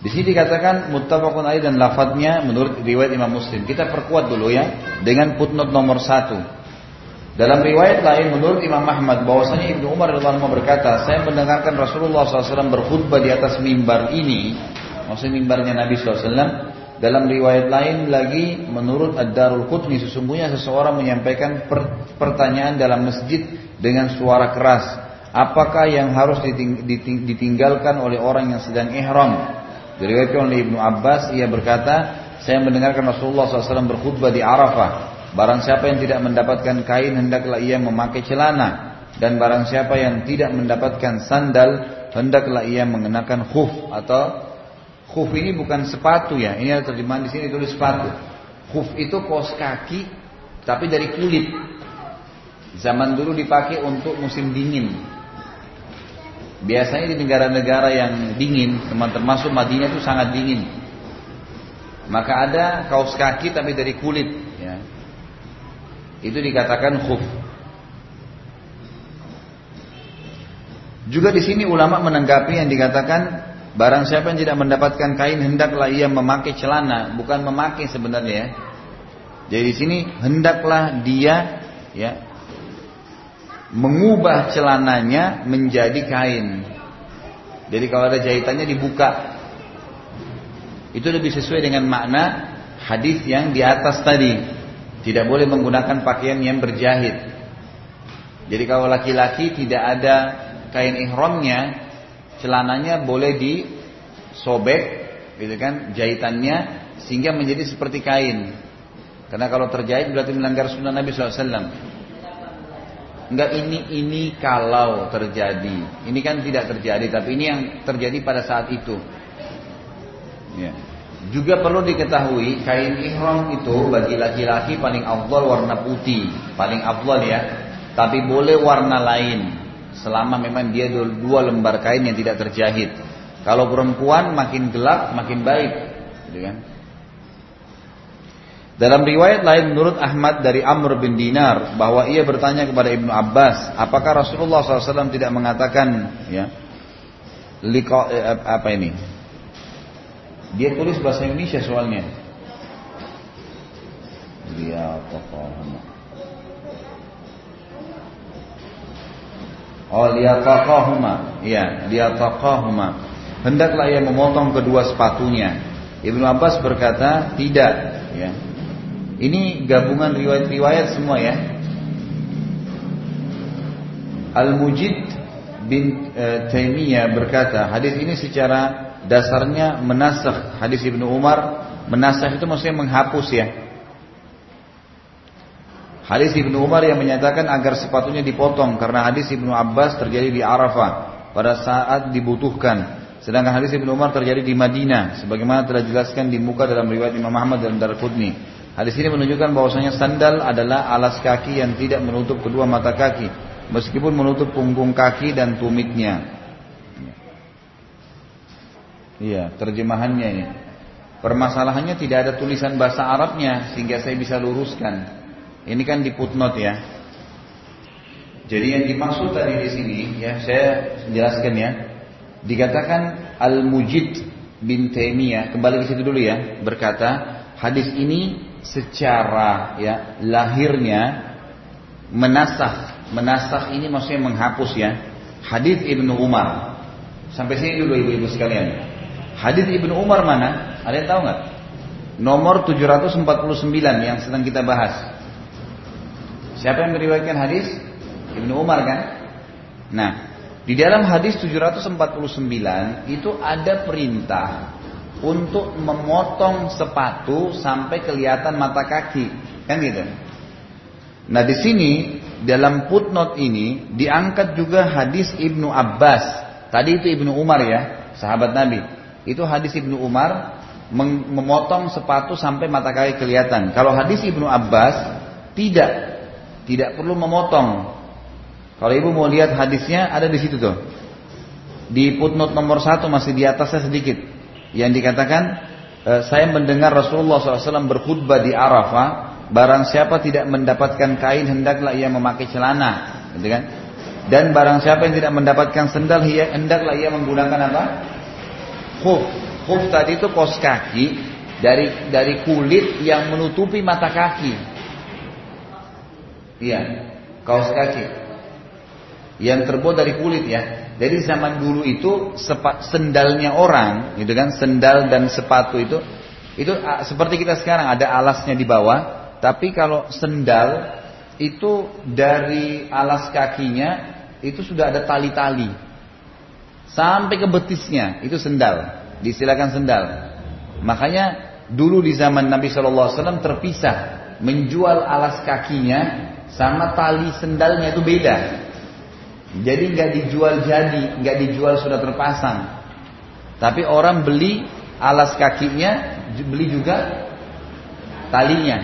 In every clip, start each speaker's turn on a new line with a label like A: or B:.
A: Di sini dikatakan muttafaqun alaih dan lafadznya menurut riwayat Imam Muslim. Kita perkuat dulu ya dengan footnote nomor satu. Dalam riwayat lain menurut Imam Ahmad bahwasanya Ibnu Umar radhiyallahu berkata, saya mendengarkan Rasulullah SAW berkhutbah di atas mimbar ini, maksudnya mimbarnya Nabi SAW. Dalam riwayat lain lagi menurut Ad-Darul Qutni sesungguhnya seseorang menyampaikan per pertanyaan dalam masjid dengan suara keras. Apakah yang harus diting ditinggalkan oleh orang yang sedang ihram? Diriwayatkan oleh Ibnu Abbas, ia berkata, saya mendengarkan Rasulullah SAW berkhutbah di Arafah. Barang siapa yang tidak mendapatkan kain, hendaklah ia memakai celana. Dan barang siapa yang tidak mendapatkan sandal, hendaklah ia mengenakan khuf atau khuf ini bukan sepatu ya. Ini ada terjemahan di sini tulis sepatu. Khuf itu kaos kaki tapi dari kulit. Zaman dulu dipakai untuk musim dingin. Biasanya di negara-negara yang dingin, teman termasuk Madinah itu sangat dingin. Maka ada kaos kaki tapi dari kulit. Ya. Itu dikatakan khuf. Juga di sini ulama menanggapi yang dikatakan barang siapa yang tidak mendapatkan kain hendaklah ia memakai celana, bukan memakai sebenarnya ya. Jadi di sini hendaklah dia ya mengubah celananya menjadi kain. Jadi kalau ada jahitannya dibuka. Itu lebih sesuai dengan makna hadis yang di atas tadi. Tidak boleh menggunakan pakaian yang berjahit. Jadi kalau laki-laki tidak ada kain ihramnya, celananya boleh disobek, gitu kan, jahitannya sehingga menjadi seperti kain. Karena kalau terjahit berarti melanggar sunnah Nabi SAW. Enggak ini ini kalau terjadi. Ini kan tidak terjadi, tapi ini yang terjadi pada saat itu. Ya. Juga perlu diketahui kain ihram itu bagi laki-laki paling afdal warna putih, paling afdal ya. Tapi boleh warna lain selama memang dia dua lembar kain yang tidak terjahit. Kalau perempuan makin gelap makin baik, gitu kan? Dalam riwayat lain menurut Ahmad dari Amr bin Dinar bahwa ia bertanya kepada Ibnu Abbas, apakah Rasulullah SAW tidak mengatakan ya liko, eh, apa ini? Dia tulis bahasa Indonesia soalnya. Dia Oh liyataqahuma. Iya, liyataqahuma. Hendaklah ia memotong kedua sepatunya. Ibnu Abbas berkata, tidak, ya. Ini gabungan riwayat-riwayat semua ya. Al-Mujid bin e, Taimiyah berkata, hadis ini secara dasarnya menasakh hadis Ibnu Umar. Menasakh itu maksudnya menghapus ya. Hadis Ibnu Umar yang menyatakan agar sepatunya dipotong karena hadis Ibnu Abbas terjadi di Arafah pada saat dibutuhkan. Sedangkan hadis Ibnu Umar terjadi di Madinah sebagaimana telah dijelaskan di muka dalam riwayat Imam Ahmad dan Darqutni. Hadis ini menunjukkan bahwasanya sandal adalah alas kaki yang tidak menutup kedua mata kaki, meskipun menutup punggung kaki dan tumitnya. Iya, terjemahannya ini. Permasalahannya tidak ada tulisan bahasa Arabnya sehingga saya bisa luruskan. Ini kan di footnote ya. Jadi yang dimaksud tadi di sini ya saya jelaskan ya. Dikatakan Al-Mujid bin Taimiyah, kembali ke situ dulu ya, berkata, hadis ini secara ya lahirnya menasah. Menasah ini maksudnya menghapus ya. Hadis ibnu Umar. Sampai sini dulu ibu-ibu sekalian. Hadis ibnu Umar mana? Ada yang tahu nggak? Nomor 749 yang sedang kita bahas. Siapa yang meriwayatkan hadis? Ibnu Umar kan? Nah di dalam hadis 749 itu ada perintah untuk memotong sepatu sampai kelihatan mata kaki, kan gitu. Nah di sini dalam footnote ini diangkat juga hadis Ibnu Abbas. Tadi itu Ibnu Umar ya, sahabat Nabi. Itu hadis Ibnu Umar memotong sepatu sampai mata kaki kelihatan. Kalau hadis Ibnu Abbas tidak, tidak perlu memotong. Kalau ibu mau lihat hadisnya ada di situ tuh. Di footnote nomor satu masih di atasnya sedikit yang dikatakan e, saya mendengar Rasulullah SAW berkhutbah di Arafah barang siapa tidak mendapatkan kain hendaklah ia memakai celana gitu kan dan barang siapa yang tidak mendapatkan sendal hendaklah ia menggunakan apa khuf Khuf tadi itu kos kaki dari dari kulit yang menutupi mata kaki. Iya, kaos kaki yang terbuat dari kulit ya. Jadi zaman dulu itu sepa, sendalnya orang, gitu kan, sendal dan sepatu itu itu seperti kita sekarang ada alasnya di bawah, tapi kalau sendal itu dari alas kakinya itu sudah ada tali-tali sampai ke betisnya itu sendal, disilakan sendal. Makanya dulu di zaman Nabi Shallallahu Alaihi Wasallam terpisah menjual alas kakinya sama tali sendalnya itu beda. Jadi nggak dijual jadi, nggak dijual sudah terpasang. Tapi orang beli alas kakinya, beli juga talinya.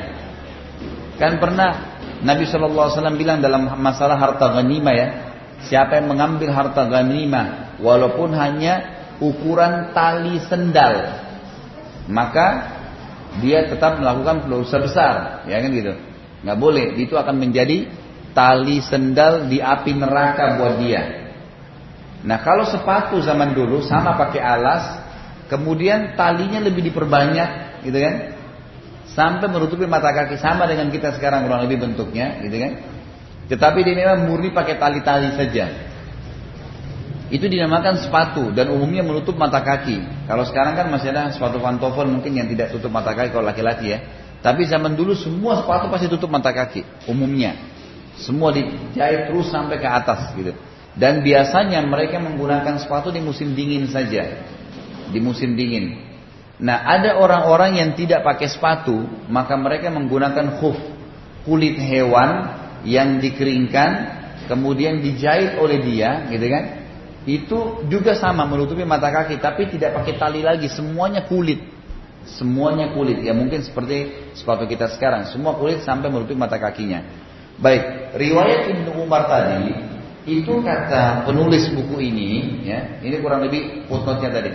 A: Kan pernah Nabi SAW bilang dalam masalah harta ghanimah ya, siapa yang mengambil harta ghanimah walaupun hanya ukuran tali sendal, maka dia tetap melakukan dosa besar, ya kan gitu. Nggak boleh, itu akan menjadi tali sendal di api neraka buat dia. Nah kalau sepatu zaman dulu sama pakai alas, kemudian talinya lebih diperbanyak, gitu kan? Sampai menutupi mata kaki sama dengan kita sekarang kurang lebih bentuknya, gitu kan? Tetapi dia memang murni pakai tali-tali saja. Itu dinamakan sepatu dan umumnya menutup mata kaki. Kalau sekarang kan masih ada sepatu pantofel mungkin yang tidak tutup mata kaki kalau laki-laki ya. Tapi zaman dulu semua sepatu pasti tutup mata kaki umumnya. Semua dijahit terus sampai ke atas gitu. Dan biasanya mereka menggunakan sepatu di musim dingin saja. Di musim dingin. Nah, ada orang-orang yang tidak pakai sepatu, maka mereka menggunakan khuf, kulit hewan yang dikeringkan, kemudian dijahit oleh dia, gitu kan? Itu juga sama menutupi mata kaki, tapi tidak pakai tali lagi, semuanya kulit. Semuanya kulit, ya mungkin seperti sepatu kita sekarang, semua kulit sampai menutupi mata kakinya. Baik, riwayat Ibnu Umar tadi itu kata penulis buku ini, ya, ini kurang lebih footnote-nya tadi.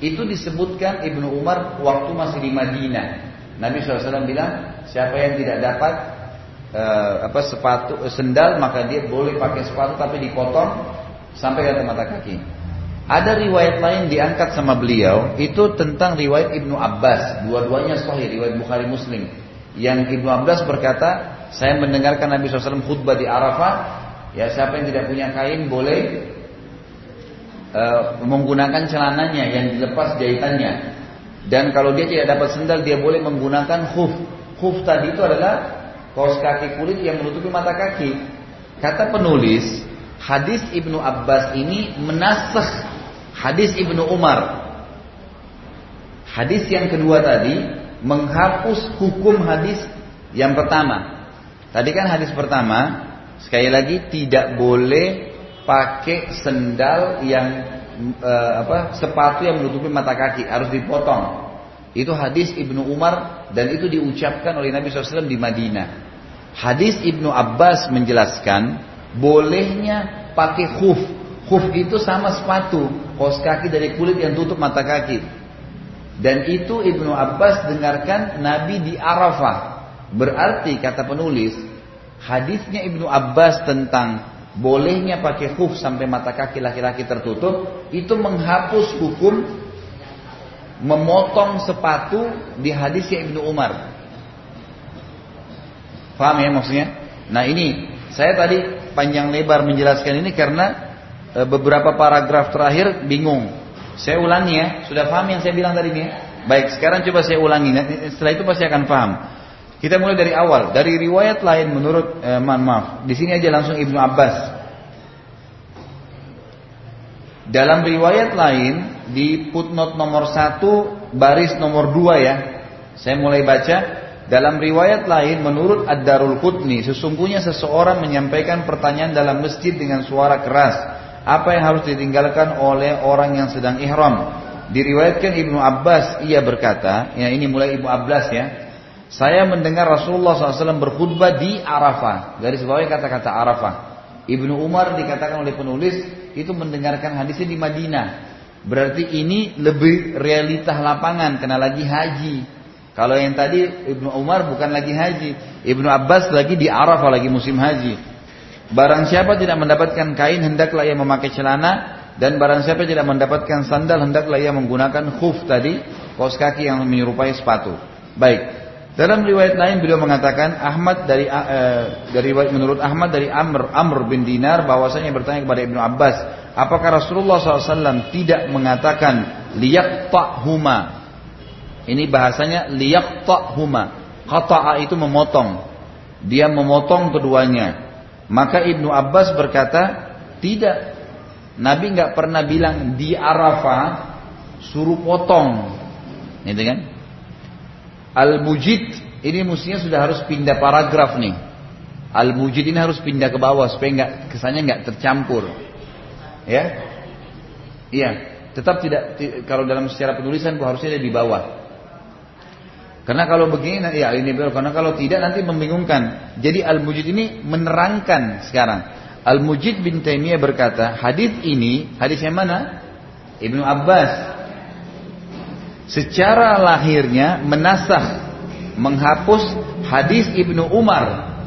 A: Itu disebutkan Ibnu Umar waktu masih di Madinah. Nabi SAW bilang, siapa yang tidak dapat uh, apa sepatu sendal maka dia boleh pakai sepatu tapi dipotong sampai ke mata kaki. Ada riwayat lain diangkat sama beliau itu tentang riwayat Ibnu Abbas, dua-duanya sahih riwayat Bukhari Muslim. Yang Ibnu Abbas berkata, saya mendengarkan Nabi SAW khutbah di Arafah. Ya siapa yang tidak punya kain boleh uh, menggunakan celananya yang dilepas jahitannya. Dan kalau dia tidak dapat sendal dia boleh menggunakan khuf. Khuf tadi itu adalah kaos kaki kulit yang menutupi mata kaki. Kata penulis, hadis Ibnu Abbas ini menasah hadis Ibnu Umar. Hadis yang kedua tadi menghapus hukum hadis yang pertama. Tadi kan hadis pertama, sekali lagi tidak boleh pakai sendal yang e, apa sepatu yang menutupi mata kaki harus dipotong. Itu hadis Ibnu Umar dan itu diucapkan oleh Nabi SAW di Madinah. Hadis Ibnu Abbas menjelaskan bolehnya pakai khuf. Khuf itu sama sepatu, kos kaki dari kulit yang tutup mata kaki. Dan itu Ibnu Abbas dengarkan Nabi di Arafah. Berarti kata penulis, hadisnya Ibnu Abbas tentang bolehnya pakai khuf sampai mata kaki laki-laki tertutup itu menghapus hukum memotong sepatu di hadisnya Ibnu Umar. Paham ya maksudnya? Nah ini saya tadi panjang lebar menjelaskan ini karena e, beberapa paragraf terakhir bingung. Saya ulangi ya, sudah paham yang saya bilang tadi ini ya? Baik, sekarang coba saya ulangi. Setelah itu pasti akan paham. Kita mulai dari awal. Dari riwayat lain menurut eh, maaf, maaf, di sini aja langsung Ibnu Abbas. Dalam riwayat lain di footnote nomor satu baris nomor dua ya. Saya mulai baca. Dalam riwayat lain menurut Ad-Darul Qutni sesungguhnya seseorang menyampaikan pertanyaan dalam masjid dengan suara keras. Apa yang harus ditinggalkan oleh orang yang sedang ihram? Diriwayatkan Ibnu Abbas ia berkata, ya ini mulai Ibnu Abbas ya. Saya mendengar Rasulullah SAW berkhutbah di Arafah. Garis bawahnya kata-kata Arafah. Ibnu Umar dikatakan oleh penulis itu mendengarkan hadisnya di Madinah. Berarti ini lebih realitas lapangan kena lagi haji. Kalau yang tadi Ibnu Umar bukan lagi haji, Ibnu Abbas lagi di Arafah lagi musim haji. Barang siapa tidak mendapatkan kain hendaklah ia memakai celana dan barang siapa tidak mendapatkan sandal hendaklah ia menggunakan khuf tadi, kaos kaki yang menyerupai sepatu. Baik. Dalam riwayat lain beliau mengatakan Ahmad dari uh, dari menurut Ahmad dari Amr Amr bin Dinar bahwasanya bertanya kepada Ibnu Abbas, apakah Rasulullah SAW tidak mengatakan huma? Ini bahasanya huma. Qata'a itu memotong. Dia memotong keduanya. Maka Ibnu Abbas berkata, tidak. Nabi nggak pernah bilang di Arafah suruh potong. Gitu kan? Al-Mujid ini mestinya sudah harus pindah paragraf nih. Al-Mujid ini harus pindah ke bawah supaya nggak kesannya nggak tercampur. Ya, iya. Tetap tidak kalau dalam secara penulisan harusnya di bawah. Karena kalau begini, ya ini karena kalau tidak nanti membingungkan. Jadi Al-Mujid ini menerangkan sekarang. Al-Mujid bin Taimiyah berkata, hadis ini, hadis yang mana? Ibnu Abbas secara lahirnya menasah menghapus hadis Ibnu Umar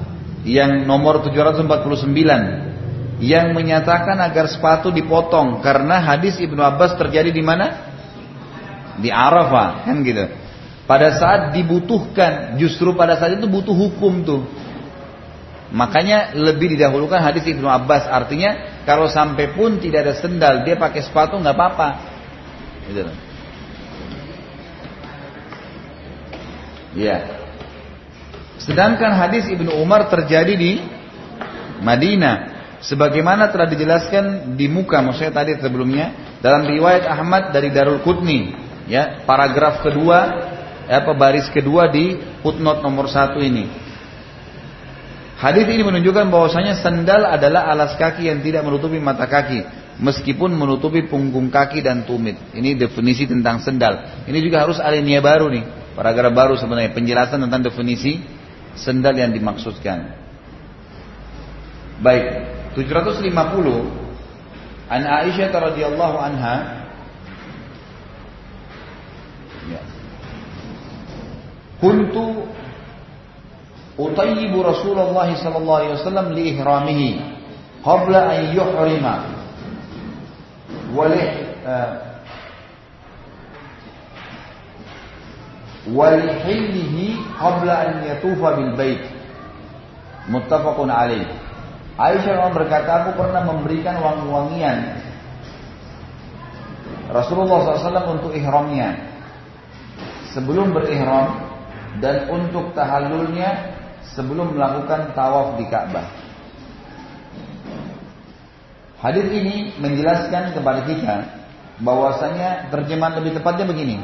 A: yang nomor 749 yang menyatakan agar sepatu dipotong karena hadis Ibnu Abbas terjadi di mana? Di Arafah kan gitu. Pada saat dibutuhkan, justru pada saat itu butuh hukum tuh. Makanya lebih didahulukan hadis Ibnu Abbas. Artinya kalau sampai pun tidak ada sendal, dia pakai sepatu nggak apa-apa. Gitu. Ya. Sedangkan hadis Ibnu Umar terjadi di Madinah. Sebagaimana telah dijelaskan di muka, maksudnya tadi sebelumnya dalam riwayat Ahmad dari Darul Qutni, ya paragraf kedua, apa baris kedua di footnote nomor satu ini. Hadis ini menunjukkan bahwasanya sandal adalah alas kaki yang tidak menutupi mata kaki, meskipun menutupi punggung kaki dan tumit. Ini definisi tentang sendal. Ini juga harus alinea baru nih. Paragraf baru sebenarnya penjelasan tentang definisi sendal yang dimaksudkan. Baik, 750 An Aisyah radhiyallahu anha Kuntu utayyibu Rasulullah sallallahu alaihi wasallam li ihramihi qabla an yuhrima wa walihillihi qabla an yatufa bil bait. Muttafaqun alaih. Aisyah berkata, aku pernah memberikan wangi-wangian Rasulullah SAW untuk ihramnya sebelum berihram dan untuk tahallulnya sebelum melakukan tawaf di Ka'bah. Hadis ini menjelaskan kepada kita bahwasanya terjemahan lebih tepatnya begini.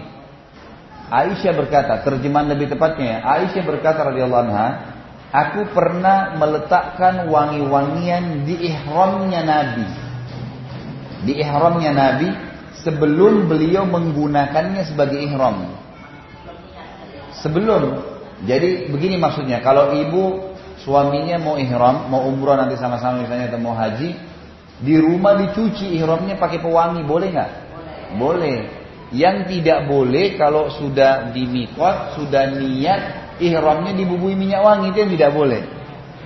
A: Aisyah berkata, terjemahan lebih tepatnya, Aisyah berkata radhiyallahu anha, aku pernah meletakkan wangi-wangian di ihramnya Nabi. Di ihramnya Nabi sebelum beliau menggunakannya sebagai ihram. Sebelum. Jadi begini maksudnya, kalau ibu suaminya mau ihram, mau umroh nanti sama-sama misalnya atau mau haji, di rumah dicuci ihramnya pakai pewangi, boleh nggak? Boleh. boleh. Yang tidak boleh kalau sudah di mikot, sudah niat, ihramnya dibubui minyak wangi itu yang tidak boleh.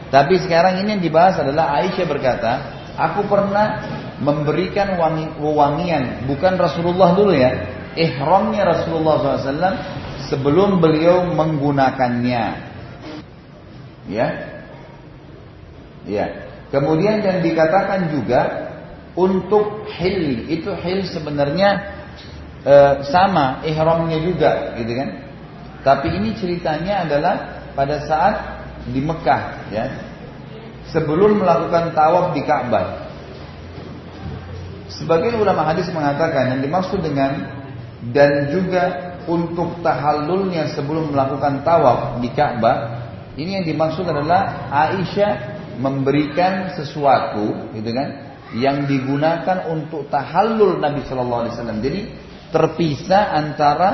A: Tapi sekarang ini yang dibahas adalah Aisyah berkata, aku pernah memberikan wangi, wangian, bukan Rasulullah dulu ya, ihramnya Rasulullah SAW sebelum beliau menggunakannya. Ya, ya. Kemudian yang dikatakan juga untuk hil itu hil sebenarnya e, sama ihramnya juga gitu kan. Tapi ini ceritanya adalah pada saat di Mekah ya. Sebelum melakukan tawaf di Ka'bah. Sebagian ulama hadis mengatakan yang dimaksud dengan dan juga untuk tahallulnya sebelum melakukan tawaf di Ka'bah, ini yang dimaksud adalah Aisyah memberikan sesuatu, gitu kan, yang digunakan untuk tahallul Nabi Shallallahu Alaihi Wasallam. Jadi terpisah antara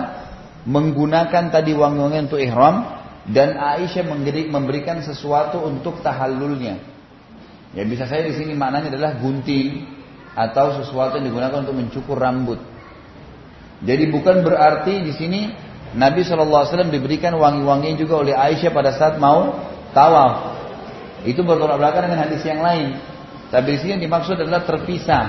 A: menggunakan tadi wangi-wangian untuk ihram dan Aisyah memberikan sesuatu untuk tahallulnya. Ya bisa saya di sini maknanya adalah gunting atau sesuatu yang digunakan untuk mencukur rambut. Jadi bukan berarti di sini Nabi SAW diberikan wangi-wangian juga oleh Aisyah pada saat mau tawaf. Itu bertolak belakang dengan hadis yang lain. Tapi di sini yang dimaksud adalah terpisah.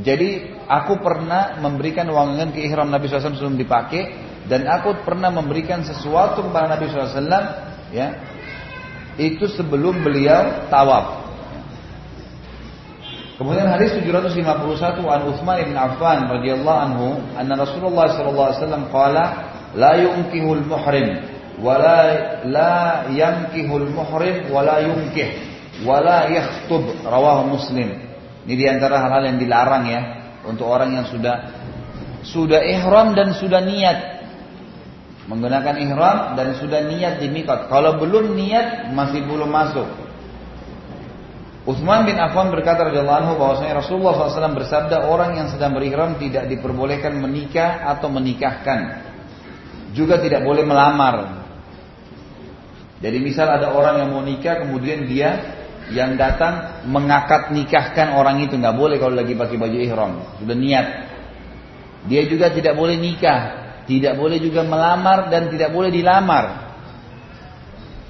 A: Jadi aku pernah memberikan wangian ke ihram Nabi SAW sebelum dipakai dan aku pernah memberikan sesuatu kepada Nabi SAW ya itu sebelum beliau tawaf. Kemudian hadis 751 an Utsman bin Affan radhiyallahu anhu anna Rasulullah sallallahu alaihi wasallam qala la yunkihul muhrim wa la la yankihul muhrim wa la yunkih wa la yakhtub rawahu Muslim. Ini di antara hal-hal yang dilarang ya untuk orang yang sudah sudah ihram dan sudah niat menggunakan ihram dan sudah niat di mikot. Kalau belum niat masih belum masuk. Utsman bin Affan berkata radhiyallahu anhu bahwasanya Rasulullah SAW bersabda orang yang sedang berihram tidak diperbolehkan menikah atau menikahkan. Juga tidak boleh melamar. Jadi misal ada orang yang mau nikah kemudian dia yang datang mengakad nikahkan orang itu nggak boleh kalau lagi pakai baju ihram sudah niat dia juga tidak boleh nikah tidak boleh juga melamar dan tidak boleh dilamar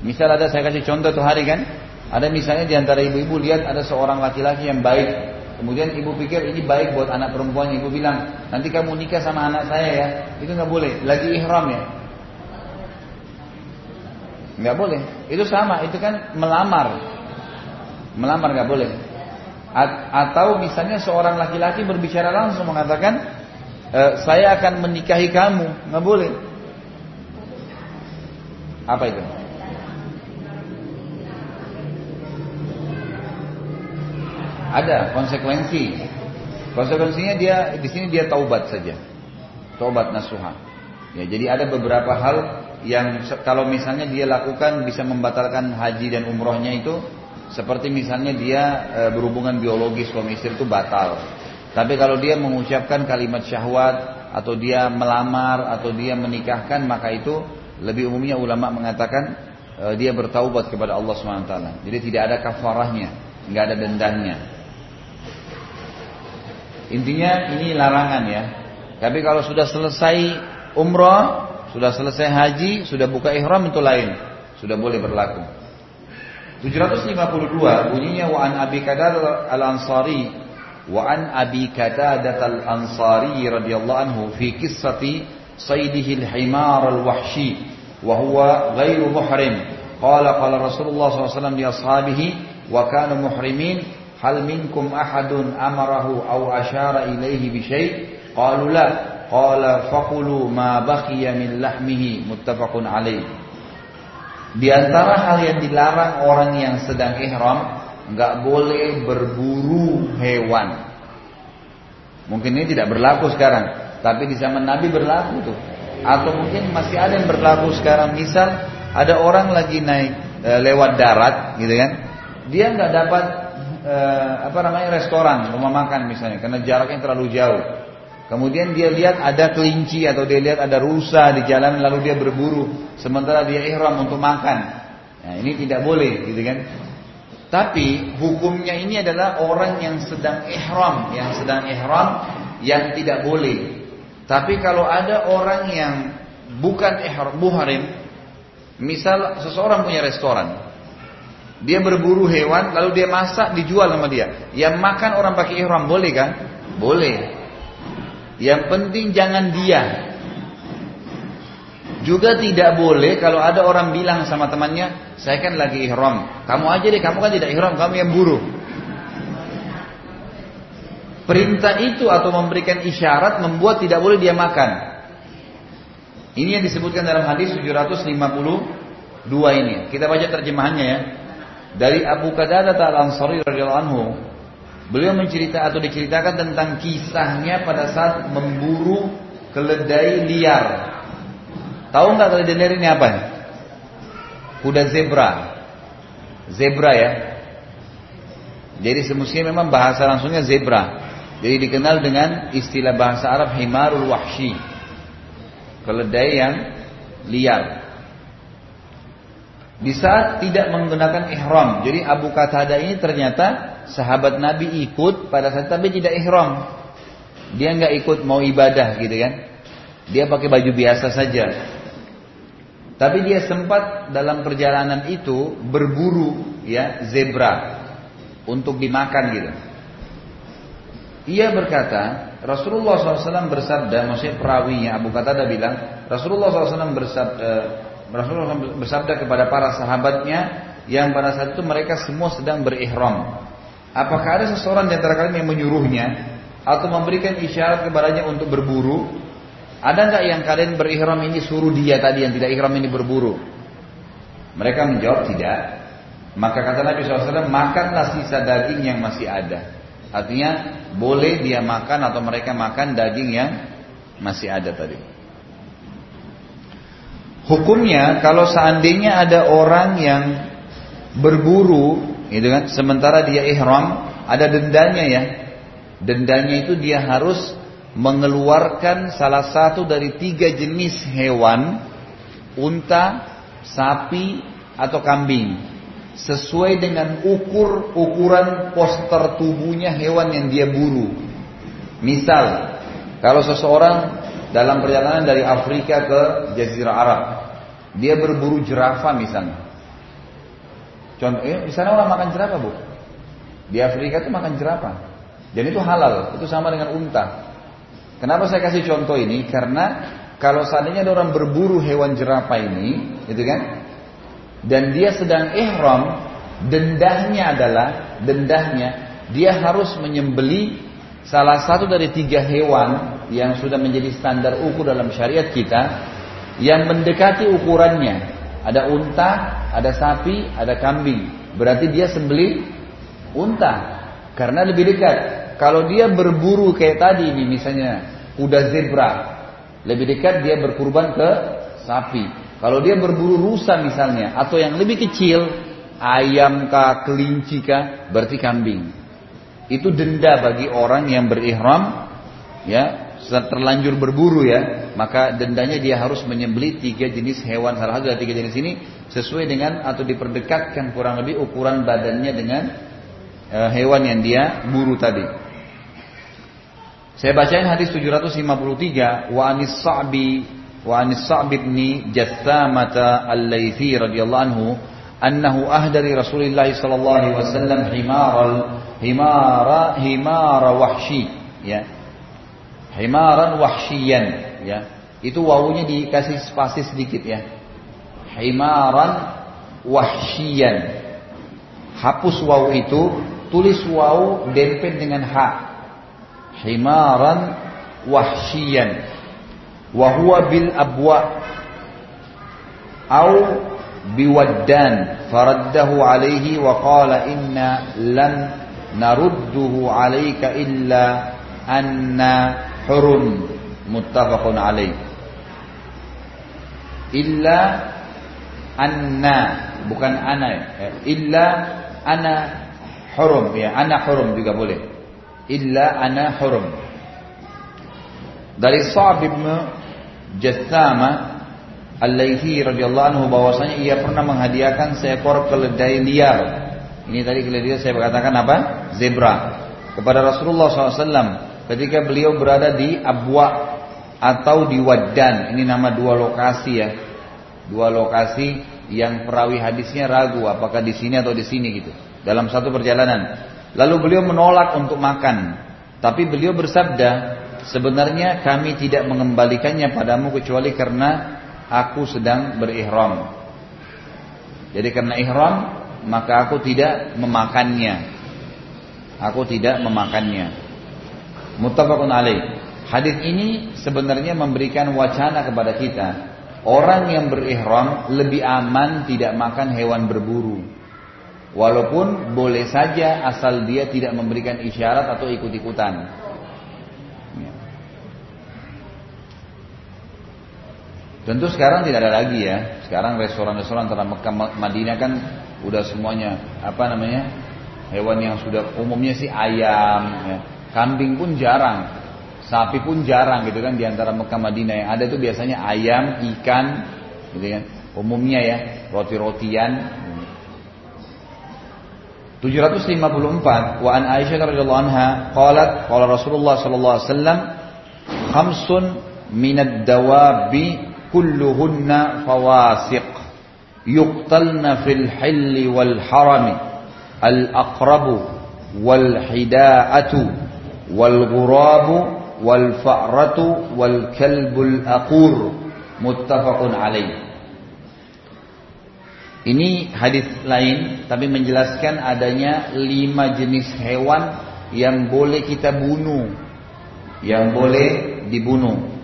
A: misal ada saya kasih contoh tuh hari kan ada misalnya di antara ibu-ibu lihat ada seorang laki-laki yang baik. Kemudian ibu pikir ini baik buat anak perempuan. Ibu bilang nanti kamu nikah sama anak saya ya. Itu nggak boleh. Lagi ihram ya? Nggak boleh. Itu sama. Itu kan melamar. Melamar nggak boleh. atau misalnya seorang laki-laki berbicara langsung mengatakan, e, saya akan menikahi kamu, nggak boleh. Apa itu? Ada konsekuensi. Konsekuensinya dia di sini dia taubat saja. Taubat nasuha. Ya, jadi ada beberapa hal yang kalau misalnya dia lakukan bisa membatalkan haji dan umrohnya itu seperti misalnya dia e, berhubungan biologis suami istri itu batal. Tapi kalau dia mengucapkan kalimat syahwat atau dia melamar atau dia menikahkan maka itu lebih umumnya ulama mengatakan e, dia bertaubat kepada Allah SWT. Jadi tidak ada kafarahnya, nggak ada dendanya. Intinya ini larangan ya. Tapi kalau sudah selesai umrah, sudah selesai haji, sudah buka ihram itu lain, sudah boleh berlaku. 752 bunyinya wa an Abi Qatadah al-Ansari wa an Abi Qatadah al-Ansari radhiyallahu anhu fi qissati saydihi al-himar al-wahshi wa huwa ghairu muhrim qala qala Rasulullah SAW li ashabihi wa kanu muhrimin hal minkum ahadun amarahu aw ashara ilaihi bi syai' qalu la qala faqulu ma baqiya min lahmihi muttafaqun alaihi Di antara hal yang dilarang orang yang sedang ihram, nggak boleh berburu hewan. Mungkin ini tidak berlaku sekarang, tapi di zaman Nabi berlaku tuh. Atau mungkin masih ada yang berlaku sekarang. Misal ada orang lagi naik e, lewat darat, gitu kan? Dia nggak dapat e, apa namanya restoran, rumah makan misalnya, karena jaraknya terlalu jauh. Kemudian dia lihat ada kelinci atau dia lihat ada rusa di jalan lalu dia berburu sementara dia ihram untuk makan. Nah, ini tidak boleh gitu kan. Tapi hukumnya ini adalah orang yang sedang ihram, yang sedang ihram yang tidak boleh. Tapi kalau ada orang yang bukan ihram, muhrim, misal seseorang punya restoran, dia berburu hewan lalu dia masak dijual sama dia. Yang makan orang pakai ihram boleh kan? Boleh. Yang penting jangan dia. Juga tidak boleh kalau ada orang bilang sama temannya, saya kan lagi ihram. Kamu aja deh, kamu kan tidak ihram, kamu yang buru. Perintah itu atau memberikan isyarat membuat tidak boleh dia makan. Ini yang disebutkan dalam hadis 752 ini. Kita baca terjemahannya ya. Dari Abu Qadadah al-Ansari radhiyallahu anhu, Beliau mencerita atau diceritakan tentang kisahnya pada saat memburu keledai liar. Tahu nggak keledai liar ini apa? Kuda zebra. Zebra ya. Jadi semestinya memang bahasa langsungnya zebra. Jadi dikenal dengan istilah bahasa Arab himarul wahshi. Keledai yang liar. Di saat tidak menggunakan ihram. Jadi Abu Qatada ini ternyata sahabat Nabi ikut pada saat tapi tidak ihram. Dia nggak ikut mau ibadah gitu kan. Dia pakai baju biasa saja. Tapi dia sempat dalam perjalanan itu berburu ya zebra untuk dimakan gitu. Ia berkata, Rasulullah SAW bersabda, maksudnya perawinya Abu Qatadah bilang, Rasulullah SAW bersabda, Rasulullah bersabda kepada para sahabatnya yang pada saat itu mereka semua sedang berihram. Apakah ada seseorang di antara kalian yang menyuruhnya atau memberikan isyarat kepadanya untuk berburu? Ada nggak yang kalian berihram ini suruh dia tadi yang tidak ihram ini berburu? Mereka menjawab tidak. Maka kata Nabi SAW, makanlah sisa daging yang masih ada. Artinya boleh dia makan atau mereka makan daging yang masih ada tadi. Hukumnya kalau seandainya ada orang yang berburu, gitu kan, sementara dia ihram, ada dendanya ya. Dendanya itu dia harus mengeluarkan salah satu dari tiga jenis hewan, unta, sapi, atau kambing sesuai dengan ukur ukuran poster tubuhnya hewan yang dia buru. Misal, kalau seseorang dalam perjalanan dari Afrika ke Jazirah Arab, dia berburu jerapah misalnya. Contoh, eh, di sana orang makan jerapah bu. Di Afrika itu makan jerapah. Dan itu halal, itu sama dengan unta. Kenapa saya kasih contoh ini? Karena kalau seandainya ada orang berburu hewan jerapah ini, gitu kan? dan dia sedang ihram, dendahnya adalah dendahnya dia harus menyembeli salah satu dari tiga hewan yang sudah menjadi standar ukur dalam syariat kita yang mendekati ukurannya. Ada unta, ada sapi, ada kambing. Berarti dia sembeli unta karena lebih dekat. Kalau dia berburu kayak tadi ini misalnya kuda zebra, lebih dekat dia berkurban ke sapi. Kalau dia berburu rusa misalnya atau yang lebih kecil, ayam kah, kelinci kah, berarti kambing. Itu denda bagi orang yang berihram ya, terlanjur berburu ya, maka dendanya dia harus menyembeli tiga jenis hewan. Salah satu dari tiga jenis ini sesuai dengan atau diperdekatkan kurang lebih ukuran badannya dengan e, hewan yang dia buru tadi. Saya bacain hadis 753 wa anis sa'bi wa anis sa'bi bin Jathamata al-laythi radhiyallahu anhu annahu ahda li sallallahu alaihi wasallam himaral himara himara wahshi. Ya himaran wahsyian ya. Itu wawunya dikasih spasi sedikit ya. Himaran wahsyian hapus wawu itu tulis wawu dempet dengan ha. Himaran wahsyian Wahwa bil abwa au biwaddan. Faraddahu alaihi wa qala inna lan narudduhu alaika illa anna hurum muttafaqun alaih illa anna bukan ana ya. illa ana hurum ya ana hurum juga boleh illa ana hurum dari Sa'ab bin Jathama Al-Laythi radhiyallahu anhu bahwasanya ia pernah menghadiahkan seekor keledai liar. Ini tadi keledai saya katakan apa? Zebra. Kepada Rasulullah SAW ketika beliau berada di Abwa atau di Waddan. Ini nama dua lokasi ya. Dua lokasi yang perawi hadisnya ragu apakah di sini atau di sini gitu. Dalam satu perjalanan. Lalu beliau menolak untuk makan. Tapi beliau bersabda, Sebenarnya kami tidak mengembalikannya padamu kecuali karena aku sedang berihram. Jadi karena ihram maka aku tidak memakannya. Aku tidak memakannya. Muttafaqun alaih. Hadis ini sebenarnya memberikan wacana kepada kita. Orang yang berihram lebih aman tidak makan hewan berburu. Walaupun boleh saja asal dia tidak memberikan isyarat atau ikut-ikutan. Tentu sekarang tidak ada lagi ya. Sekarang restoran-restoran antara Mekah Madinah kan udah semuanya apa namanya hewan yang sudah umumnya sih ayam, ya. Kambing pun jarang, sapi pun jarang gitu kan di antara Mekah Madinah. Yang ada itu biasanya ayam, ikan, gitu kan. Umumnya ya roti-rotian. 754 wa an Aisyah radhiyallahu anha qalat qala Rasulullah sallallahu alaihi wasallam khamsun minad dawabi kulluhunna fawasiq. Yuqtalna fil hilli wal harami. Al aqrabu wal hida'atu wal ghurabu wal fa'ratu wal kalbul aqur muttafaqun alaih. Ini hadis lain tapi menjelaskan adanya lima jenis hewan yang boleh kita bunuh, yang boleh dibunuh.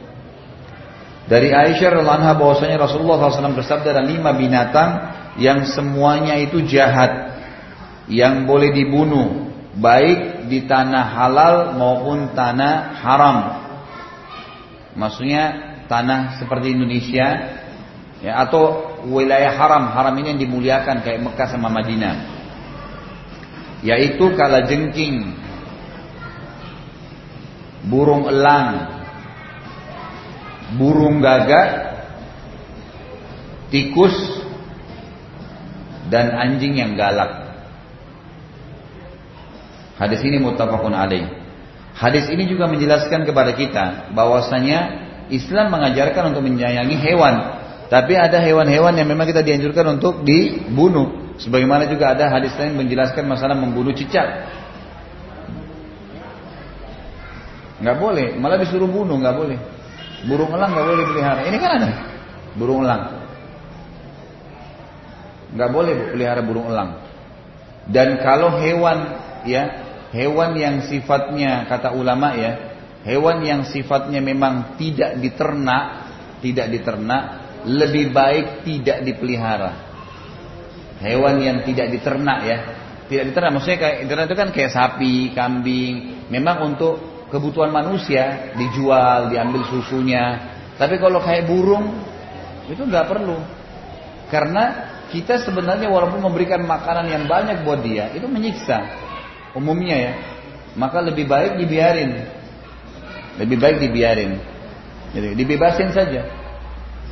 A: Dari Aisyah radhiallahu bahwasanya Rasulullah SAW bersabda ada lima binatang yang semuanya itu jahat, yang boleh dibunuh, baik di tanah halal maupun tanah haram. Maksudnya tanah seperti Indonesia ya atau wilayah haram. Haram ini yang dimuliakan kayak Mekah sama Madinah. Yaitu kala jengking burung elang burung gagak tikus dan anjing yang galak hadis ini muttafaqun alaih hadis ini juga menjelaskan kepada kita bahwasanya Islam mengajarkan untuk menyayangi hewan. Tapi ada hewan-hewan yang memang kita dianjurkan untuk dibunuh. Sebagaimana juga ada hadis lain menjelaskan masalah membunuh cicak. Nggak boleh, malah disuruh bunuh nggak boleh. Burung elang nggak boleh pelihara. Ini kan ada burung elang. Nggak boleh pelihara burung elang. Dan kalau hewan ya hewan yang sifatnya kata ulama ya Hewan yang sifatnya memang tidak diternak, tidak diternak, lebih baik tidak dipelihara. Hewan yang tidak diternak ya, tidak diternak maksudnya kayak diternak itu kan kayak sapi, kambing, memang untuk kebutuhan manusia dijual, diambil susunya. Tapi kalau kayak burung itu nggak perlu, karena kita sebenarnya walaupun memberikan makanan yang banyak buat dia itu menyiksa umumnya ya, maka lebih baik dibiarin lebih baik dibiarin. Jadi dibebasin saja.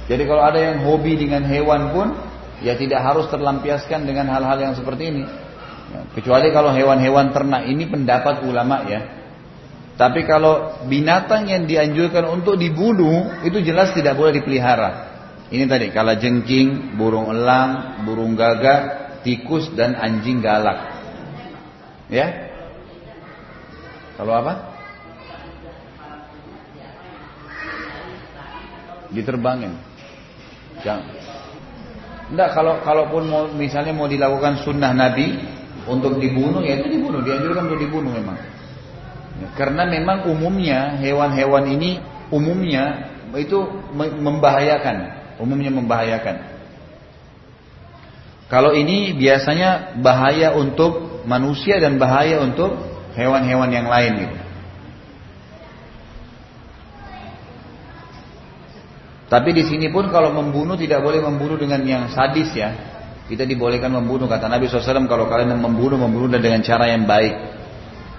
A: Jadi kalau ada yang hobi dengan hewan pun, ya tidak harus terlampiaskan dengan hal-hal yang seperti ini. Ya, kecuali kalau hewan-hewan ternak ini pendapat ulama ya. Tapi kalau binatang yang dianjurkan untuk dibunuh itu jelas tidak boleh dipelihara. Ini tadi kala jengking, burung elang, burung gagak, tikus dan anjing galak. Ya. Kalau apa? diterbangin. Jangan. Enggak kalau kalaupun mau misalnya mau dilakukan sunnah Nabi untuk dibunuh ya itu dibunuh, dianjurkan untuk dibunuh memang. Ya, karena memang umumnya hewan-hewan ini umumnya itu membahayakan, umumnya membahayakan. Kalau ini biasanya bahaya untuk manusia dan bahaya untuk hewan-hewan yang lain gitu. Tapi di sini pun kalau membunuh tidak boleh membunuh dengan yang sadis ya. Kita dibolehkan membunuh kata Nabi SAW kalau kalian membunuh membunuh dengan cara yang baik.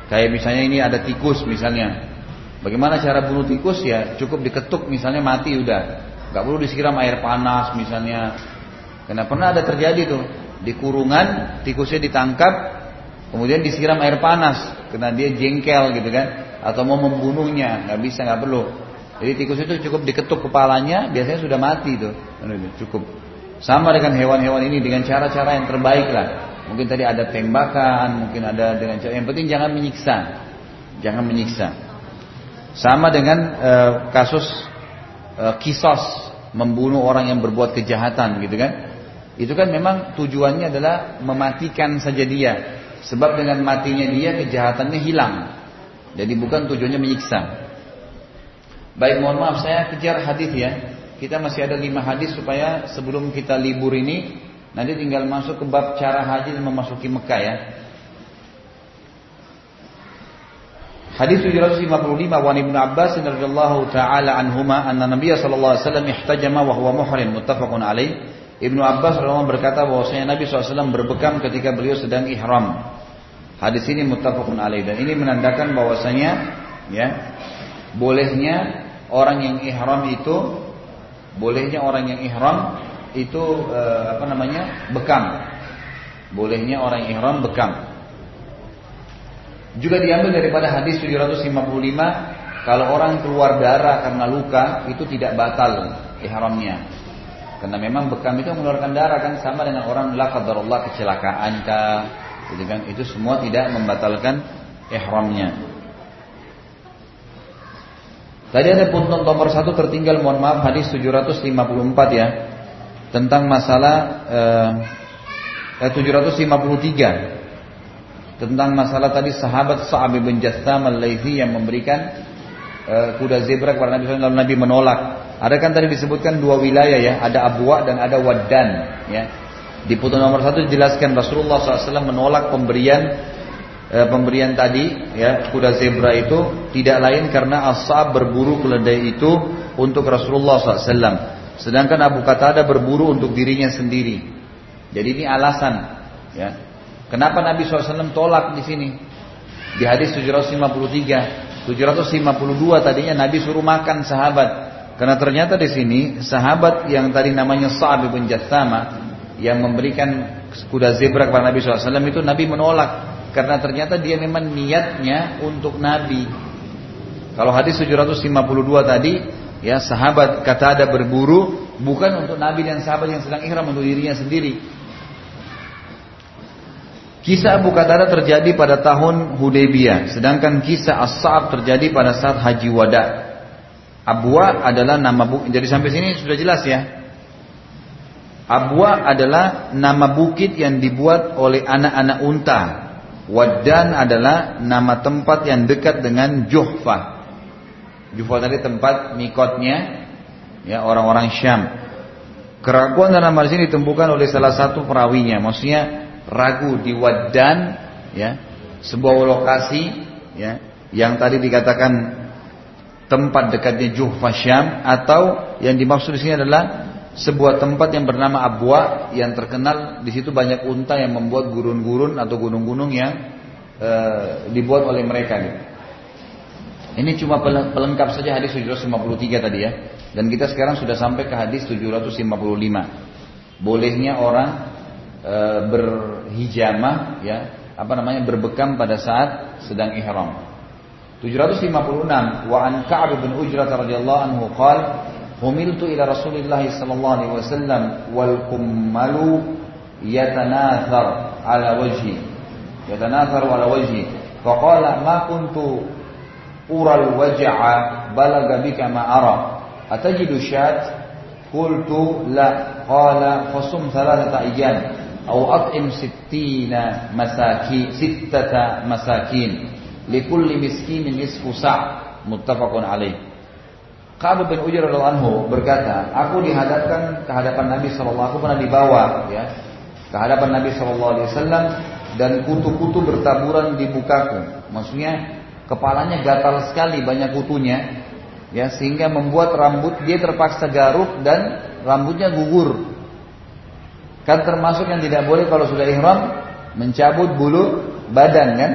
A: Kayak misalnya ini ada tikus misalnya. Bagaimana cara bunuh tikus ya cukup diketuk misalnya mati udah. Gak perlu disiram air panas misalnya. Karena pernah ada terjadi tuh di kurungan tikusnya ditangkap kemudian disiram air panas karena dia jengkel gitu kan atau mau membunuhnya nggak bisa nggak perlu jadi tikus itu cukup diketuk kepalanya, biasanya sudah mati itu. Cukup. Sama dengan hewan-hewan ini dengan cara-cara yang terbaik lah. Mungkin tadi ada tembakan, mungkin ada dengan cara yang penting jangan menyiksa. Jangan menyiksa. Sama dengan e, kasus e, kisos membunuh orang yang berbuat kejahatan gitu kan. Itu kan memang tujuannya adalah mematikan saja dia. Sebab dengan matinya dia kejahatannya hilang. Jadi bukan tujuannya menyiksa. Baik mohon maaf saya kejar hadis ya. Kita masih ada lima hadis supaya sebelum kita libur ini nanti tinggal masuk ke bab cara haji dan memasuki Mekah ya. Hadis 755 wa Ibnu Abbas radhiyallahu taala anhuma anna Nabiy sallallahu alaihi wasallam ihtajama wa huwa muhrim muttafaqun alaih. Ibnu Abbas radhiyallahu berkata bahwasanya Nabi SAW berbekam ketika beliau sedang ihram. Hadis ini muttafaqun alaih. Dan ini menandakan bahwasanya ya bolehnya orang yang ihram itu bolehnya orang yang ihram itu eh, apa namanya bekam. Bolehnya orang ihram bekam. Juga diambil daripada hadis 755 kalau orang keluar darah karena luka itu tidak batal ihramnya karena memang bekam itu mengeluarkan darah kan sama dengan orang la qadarullah kecelakaan kah? Gitu kan? Itu semua tidak membatalkan ihramnya. Tadi ada punten nomor satu tertinggal, mohon maaf hadis 754 ya tentang masalah eh, 753 tentang masalah tadi sahabat Sa'ab bin Jassam al-Laythi yang memberikan eh, kuda zebra kepada Nabi SAW Nabi menolak. Ada kan tadi disebutkan dua wilayah ya, ada Abwa dan ada Waddan ya. Di putusan nomor satu dijelaskan Rasulullah SAW menolak pemberian e, pemberian tadi ya kuda zebra itu tidak lain karena Ashab berburu keledai itu untuk Rasulullah SAW. Sedangkan Abu Qatada berburu untuk dirinya sendiri. Jadi ini alasan, ya. Kenapa Nabi SAW tolak di sini? Di hadis 753, 752 tadinya Nabi suruh makan sahabat. Karena ternyata di sini sahabat yang tadi namanya Sa'ab bin Jathama yang memberikan kuda zebra kepada Nabi SAW itu Nabi menolak karena ternyata dia memang niatnya untuk Nabi. Kalau hadis 752 tadi Ya, sahabat kata ada berburu bukan untuk Nabi dan sahabat yang sedang ihram untuk dirinya sendiri. Kisah Abu Qatada terjadi pada tahun Hudaybiyah, sedangkan kisah As-Sa'ab terjadi pada saat Haji Wada. Abwa adalah nama bukit. Jadi sampai sini sudah jelas ya. Abwa adalah nama bukit yang dibuat oleh anak-anak unta. Wadan adalah nama tempat yang dekat dengan Juhfah. Jufa tadi tempat mikotnya ya orang-orang Syam. Keraguan dalam hal ini ditemukan oleh salah satu perawinya, maksudnya ragu di Wadan ya, sebuah lokasi ya yang tadi dikatakan tempat dekatnya Juhfa Syam atau yang dimaksud di sini adalah sebuah tempat yang bernama Abwa yang terkenal di situ banyak unta yang membuat gurun-gurun atau gunung-gunung yang e, dibuat oleh mereka gitu. Ini cuma pelengkap saja hadis 753 tadi ya. Dan kita sekarang sudah sampai ke hadis 755. Bolehnya orang e, berhijamah ya, apa namanya berbekam pada saat sedang ihram. 756 wa an Ka'ab bin Ujrah radhiyallahu anhu qala humiltu ila Rasulillah sallallahu alaihi wasallam wal kummalu yatanathar ala wajhi yatanathar ala wajhi faqala ma kuntu ural waj'a balaga bika ma ara atajidu syat qultu la qala fasum thalathata ayyam aw at'im sittina masaki sittata masakin likulli miskinin nisfu sa' muttafaqun alaih Ka'ab bin radhiyallahu anhu berkata, aku dihadapkan ke hadapan Nabi sallallahu aku pernah dibawa ya ke hadapan Nabi sallallahu alaihi wasallam dan kutu-kutu bertaburan di bukaku. Maksudnya Kepalanya gatal sekali banyak kutunya ya sehingga membuat rambut dia terpaksa garuk dan rambutnya gugur. Kan termasuk yang tidak boleh kalau sudah ihram mencabut bulu badan kan?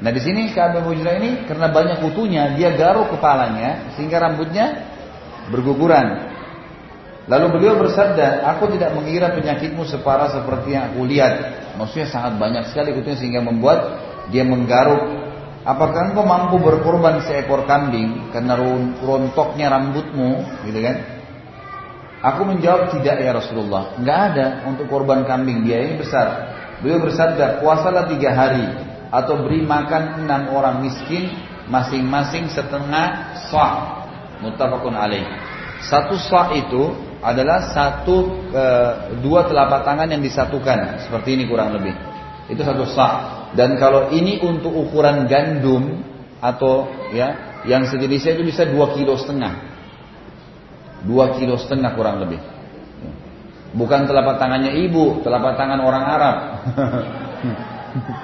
A: Nah di sini Ka'ab bin ini karena banyak kutunya dia garuk kepalanya sehingga rambutnya berguguran. Lalu beliau bersabda, aku tidak mengira penyakitmu separah seperti yang aku lihat. Maksudnya sangat banyak sekali kutunya sehingga membuat dia menggaruk Apakah engkau mampu berkorban seekor kambing karena rontoknya rambutmu, gitu kan? Aku menjawab tidak ya Rasulullah. Enggak ada untuk korban kambing biayanya besar. Beliau bersabda, puasalah tiga hari atau beri makan enam orang miskin masing-masing setengah sa. Muttafaqun alaih. Satu sa itu adalah satu e, dua telapak tangan yang disatukan seperti ini kurang lebih. Itu satu sa. Dan kalau ini untuk ukuran gandum atau ya yang sejenisnya itu bisa dua kilo setengah, dua kilo setengah kurang lebih. Bukan telapak tangannya ibu, telapak tangan orang Arab.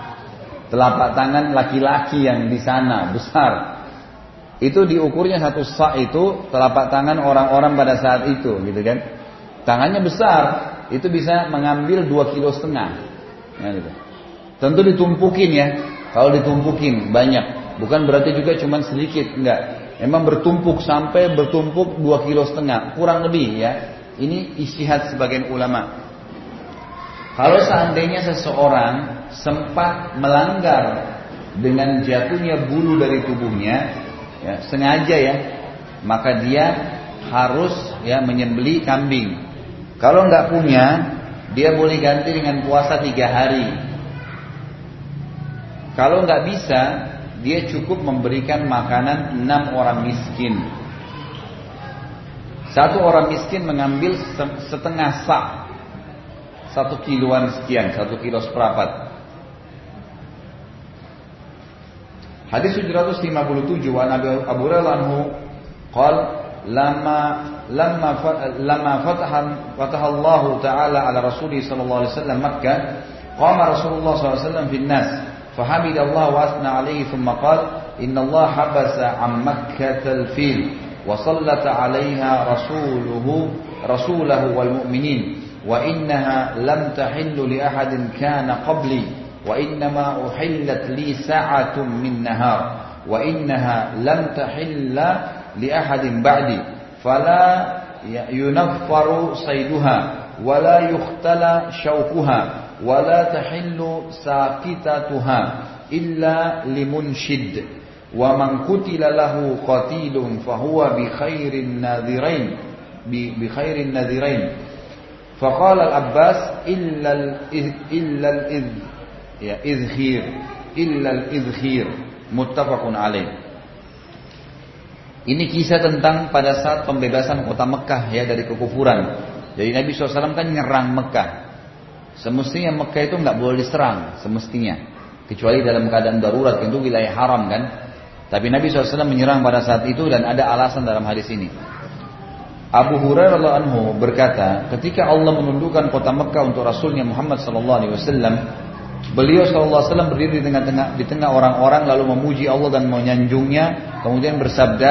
A: telapak tangan laki-laki yang di sana besar. Itu diukurnya satu sa itu telapak tangan orang-orang pada saat itu, gitu kan? Tangannya besar, itu bisa mengambil dua kilo setengah. Ya, gitu. Tentu ditumpukin ya. Kalau ditumpukin banyak, bukan berarti juga cuma sedikit, enggak. Memang bertumpuk sampai bertumpuk dua kilo setengah, kurang lebih ya. Ini istihad sebagian ulama. Kalau seandainya seseorang sempat melanggar dengan jatuhnya bulu dari tubuhnya, ya, sengaja ya, maka dia harus ya menyembeli kambing. Kalau nggak punya, dia boleh ganti dengan puasa tiga hari kalau nggak bisa, dia cukup memberikan makanan enam orang miskin. Satu orang miskin mengambil setengah sak, satu kiloan sekian, satu kilo seperempat. Hadis 757 wa Nabi Abu Hurairah anhu qal lama lama lama fataha fataha Allah taala ala Rasulih sallallahu alaihi wasallam Makkah qama Rasulullah sallallahu alaihi wasallam fi nas فحمد الله وأثنى عليه ثم قال إن الله حبس عن مكة الفيل وسلط عليها رسوله رسوله والمؤمنين وإنها لم تحل لأحد كان قبلي وإنما أحلت لي ساعة من نهار وإنها لم تحل لأحد بعدي فلا ينفر صيدها ولا يختلى شوكها ولا تحل ساقطتها إلا لمنشد. ومن قتل له قتيل فهو بخير الناذرين بخير الناذرين. Faqala al-Abbas illal illal idh ya izhir illal izhir muttafaqun alaih. Ini kisah tentang pada saat pembebasan kota Mekah ya dari kekufuran. Jadi Nabi SAW kan nyerang Mekah. Semestinya Mekah itu nggak boleh diserang semestinya. Kecuali dalam keadaan darurat tentu wilayah haram kan. Tapi Nabi SAW menyerang pada saat itu dan ada alasan dalam hadis ini. Abu Hurairah anhu berkata, ketika Allah menundukkan kota Mekah untuk Rasulnya Muhammad SAW, Beliau SAW berdiri di tengah-tengah di tengah orang-orang lalu memuji Allah dan menyanjungnya, kemudian bersabda,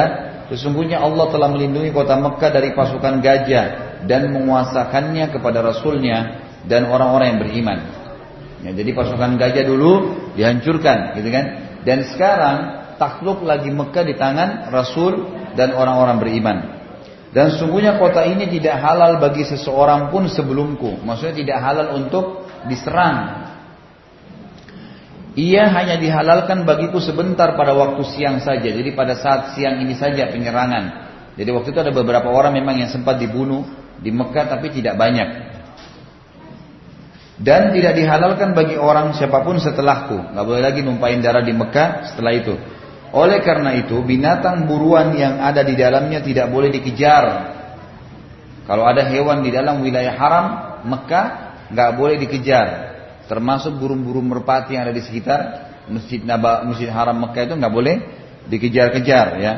A: sesungguhnya Allah telah melindungi kota Mekah dari pasukan gajah dan menguasakannya kepada Rasulnya dan orang-orang yang beriman. Ya, jadi pasukan gajah dulu dihancurkan, gitu kan? Dan sekarang takluk lagi Mekah di tangan Rasul dan orang-orang beriman. Dan sungguhnya kota ini tidak halal bagi seseorang pun sebelumku. Maksudnya tidak halal untuk diserang ia hanya dihalalkan bagiku sebentar pada waktu siang saja. Jadi pada saat siang ini saja penyerangan. Jadi waktu itu ada beberapa orang memang yang sempat dibunuh di Mekah tapi tidak banyak. Dan tidak dihalalkan bagi orang siapa pun setelahku. Gak boleh lagi numpain darah di Mekah setelah itu. Oleh karena itu binatang buruan yang ada di dalamnya tidak boleh dikejar. Kalau ada hewan di dalam wilayah haram Mekah nggak boleh dikejar termasuk burung-burung merpati yang ada di sekitar masjid Naba, masjid Haram Mekah itu nggak boleh dikejar-kejar ya.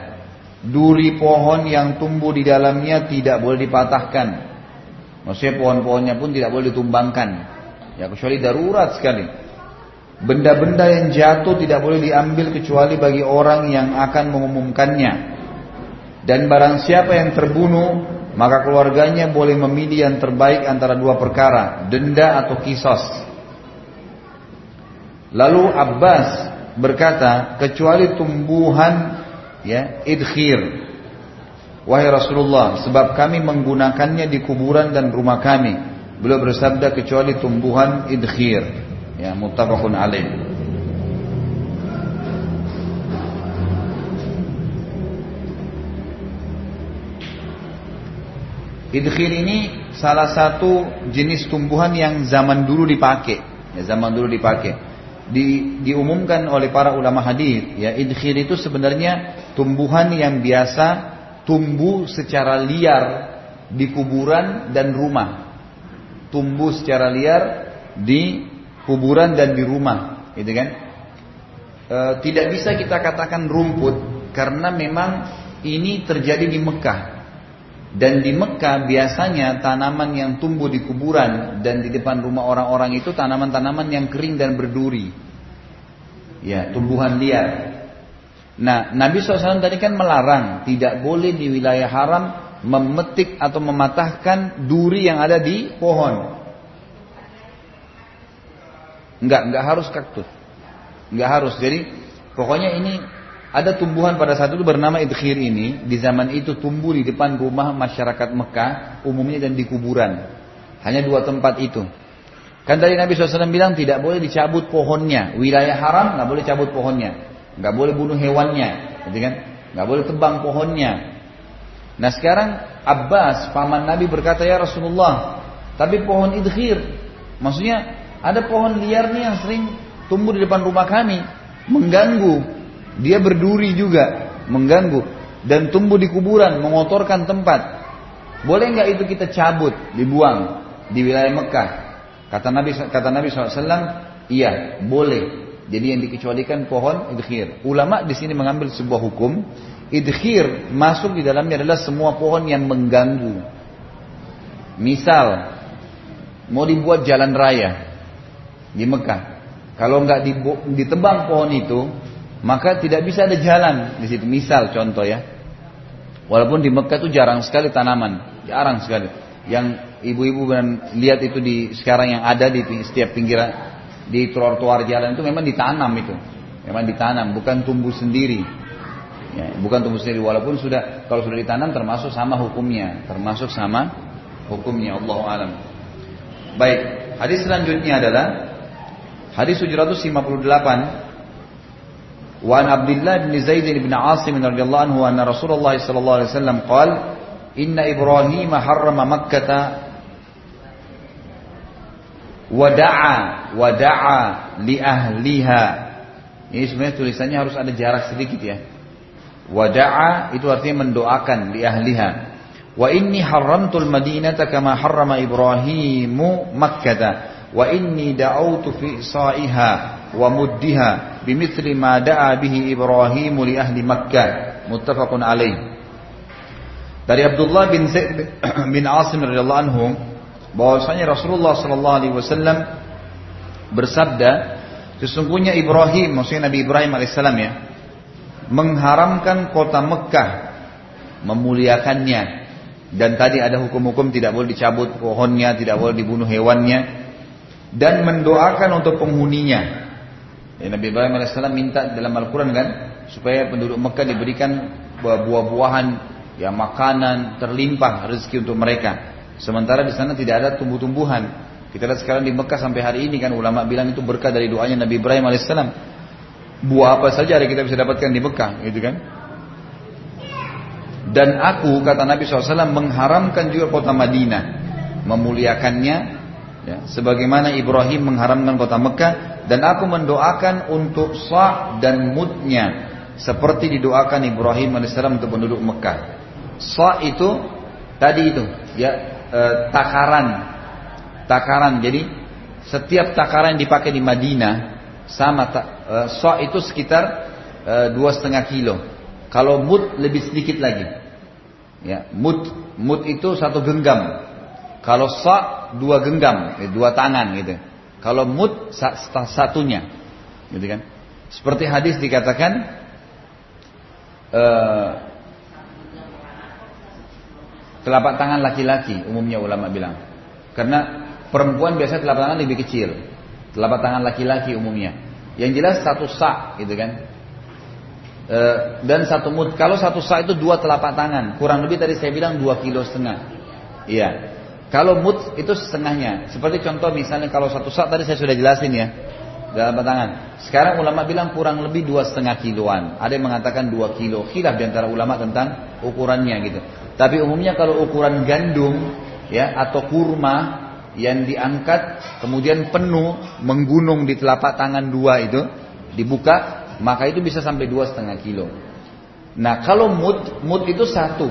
A: Duri pohon yang tumbuh di dalamnya tidak boleh dipatahkan. Maksudnya pohon-pohonnya pun tidak boleh ditumbangkan. Ya kecuali darurat sekali. Benda-benda yang jatuh tidak boleh diambil kecuali bagi orang yang akan mengumumkannya. Dan barang siapa yang terbunuh, maka keluarganya boleh memilih yang terbaik antara dua perkara, denda atau kisos. Lalu Abbas berkata, kecuali tumbuhan ya idkhir. Wahai Rasulullah, sebab kami menggunakannya di kuburan dan rumah kami. Beliau bersabda kecuali tumbuhan idkhir. Ya, muttafaqun alaih. Idkhir ini salah satu jenis tumbuhan yang zaman dulu dipakai. Ya, zaman dulu dipakai di, diumumkan oleh para ulama hadis ya idkhir itu sebenarnya tumbuhan yang biasa tumbuh secara liar di kuburan dan rumah tumbuh secara liar di kuburan dan di rumah gitu kan e, tidak bisa kita katakan rumput karena memang ini terjadi di Mekah dan di Mekah biasanya tanaman yang tumbuh di kuburan dan di depan rumah orang-orang itu tanaman-tanaman yang kering dan berduri. Ya, tumbuhan liar. Nah, Nabi SAW tadi kan melarang tidak boleh di wilayah haram memetik atau mematahkan duri yang ada di pohon. Enggak, enggak harus kaktus. Enggak harus. Jadi pokoknya ini ada tumbuhan pada saat itu bernama idkhir ini di zaman itu tumbuh di depan rumah masyarakat Mekah umumnya dan di kuburan. Hanya dua tempat itu. Kan tadi Nabi SAW bilang tidak boleh dicabut pohonnya. Wilayah haram nggak boleh cabut pohonnya. Nggak boleh bunuh hewannya. Gitu kan? Nggak boleh tebang pohonnya. Nah sekarang Abbas, paman Nabi berkata ya Rasulullah, tapi pohon idkhir. Maksudnya ada pohon liar nih yang sering tumbuh di depan rumah kami. Mengganggu Dia berduri juga, mengganggu dan tumbuh di kuburan, mengotorkan tempat. Boleh nggak itu kita cabut, dibuang di wilayah Mekah? Kata Nabi kata Nabi SAW, iya, boleh. Jadi yang dikecualikan pohon idkhir. Ulama di sini mengambil sebuah hukum, idkhir masuk di dalamnya adalah semua pohon yang mengganggu. Misal, mau dibuat jalan raya di Mekah. Kalau nggak ditebang pohon itu, maka tidak bisa ada jalan di situ. Misal contoh ya, walaupun di Mekah itu jarang sekali tanaman, jarang sekali. Yang ibu-ibu lihat itu di sekarang yang ada di setiap pinggiran di trotoar jalan itu memang ditanam itu. Memang ditanam, bukan tumbuh sendiri. Ya, bukan tumbuh sendiri walaupun sudah kalau sudah ditanam termasuk sama hukumnya, termasuk sama hukumnya Allah alam. Baik, hadis selanjutnya adalah hadis 758 Wa Abdullah bin Zaid bin Asim radhiyallahu anhu anna Rasulullah sallallahu alaihi wasallam qala inna Ibrahim harrama Makkah wada'a wada'a li ahliha. Ini sebenarnya tulisannya harus ada jarak sedikit ya. Wada'a itu artinya mendoakan li ahliha. Wa inni haramtul madinata kama harrama ibrahimu makkata wa inni da'autu fi sa'iha wa muddiha bimithli ma da'a bihi ibrahimu li ahli makkah. Muttafaqun alaih. Dari Abdullah bin Zaid bin Asim radhiyallahu anhu bahwasanya Rasulullah sallallahu alaihi wasallam bersabda sesungguhnya Ibrahim maksudnya Nabi Ibrahim alaihissalam ya mengharamkan kota Mekah memuliakannya. Dan tadi ada hukum-hukum tidak boleh dicabut pohonnya tidak boleh dibunuh hewannya dan mendoakan untuk penghuninya ya, Nabi Ibrahim alaihissalam minta dalam Al-Quran kan supaya penduduk Mekah diberikan buah-buahan ya makanan terlimpah rezeki untuk mereka Sementara di sana tidak ada tumbuh-tumbuhan. Kita lihat sekarang di Mekah sampai hari ini kan ulama bilang itu berkah dari doanya Nabi Ibrahim alaihissalam. Buah apa saja yang kita bisa dapatkan di Mekah, gitu kan? Dan aku kata Nabi SAW mengharamkan juga kota Madinah, memuliakannya, ya, sebagaimana Ibrahim mengharamkan kota Mekah, dan aku mendoakan untuk sa dan mudnya, seperti didoakan Ibrahim alaihissalam untuk penduduk Mekah. Sa itu tadi itu, ya e, takaran. Takaran. Jadi setiap takaran yang dipakai di Madinah sama e, so itu sekitar e, dua setengah kilo. Kalau mud lebih sedikit lagi. Ya, mud mud itu satu genggam. Kalau so dua genggam, eh, dua tangan gitu. Kalau mud satunya, gitu kan? Seperti hadis dikatakan, uh, Telapak tangan laki-laki umumnya ulama bilang. Karena perempuan biasanya telapak tangan lebih kecil. Telapak tangan laki-laki umumnya. Yang jelas satu sak gitu kan. E, dan satu mud. Kalau satu sak itu dua telapak tangan. Kurang lebih tadi saya bilang dua kilo setengah. Iya. Kalau mud itu setengahnya. Seperti contoh misalnya kalau satu sak tadi saya sudah jelasin ya. Dalam tangan. Sekarang ulama bilang kurang lebih dua setengah kiloan. Ada yang mengatakan dua kilo. Khilaf di antara ulama tentang ukurannya gitu. Tapi umumnya kalau ukuran gandum ya atau kurma yang diangkat kemudian penuh menggunung di telapak tangan dua itu dibuka maka itu bisa sampai dua setengah kilo. Nah kalau mud mud itu satu